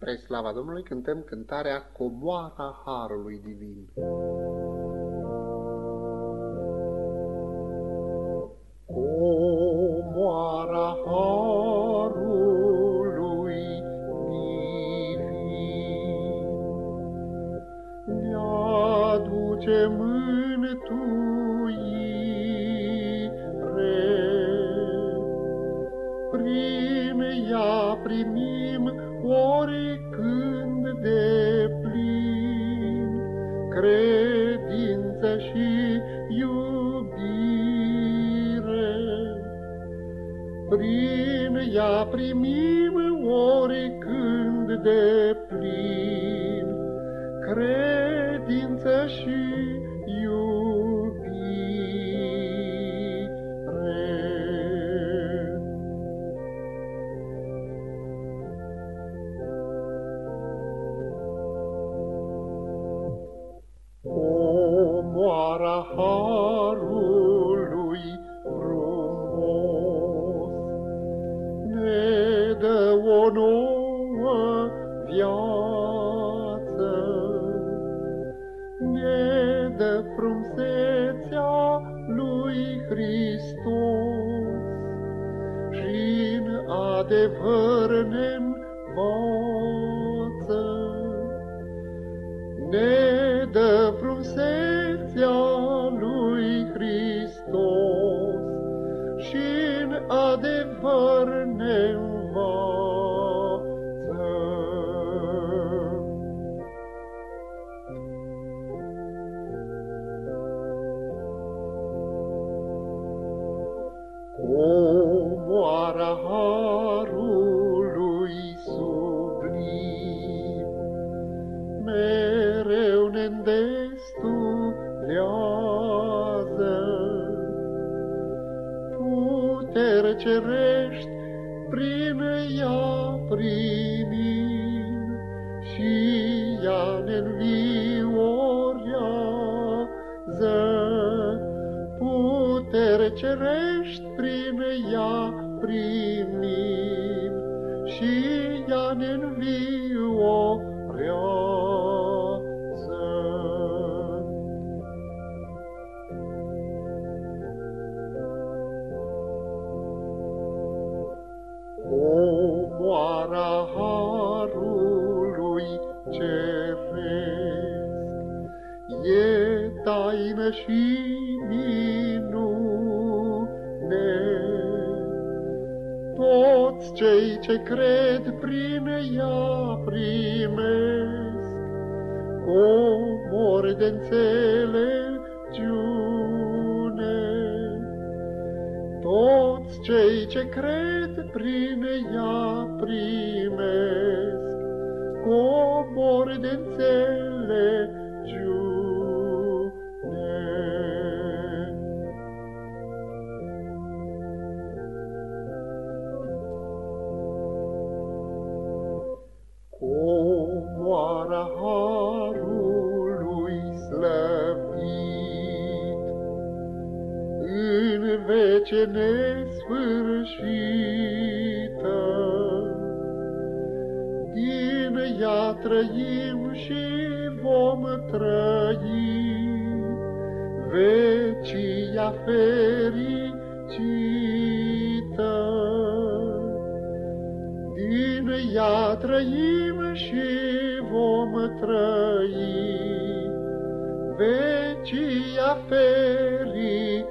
Spre slava Domnului cântăm cântarea Comoara Harului Divin. Comoara Harului Divin Ne-aduce mântuire Prin ea primim oricând de plin credință și iubire. Prin ea primim oricând de plin credință și comoara harului frumos. Ne dă o nouă viață, ne dă frumsețea lui Hristos și în adevăr ne învață. Comoara harului sublim, mereu ne îndestulează. Putere cerești prin ea primim și ea ne cerești prin ea primim și ea ne înviorează. comoara harului ceresc. E taină și minune, toți cei ce cred prin ea primesc comori de înțelepciune. Toți cei ce cred prin ea primesc cobor de înțelepciune. Vece nesfârșită. Din ea trăim și vom trăi, vecia fericită. Din ea trăim și vom trăi, vecia fericită.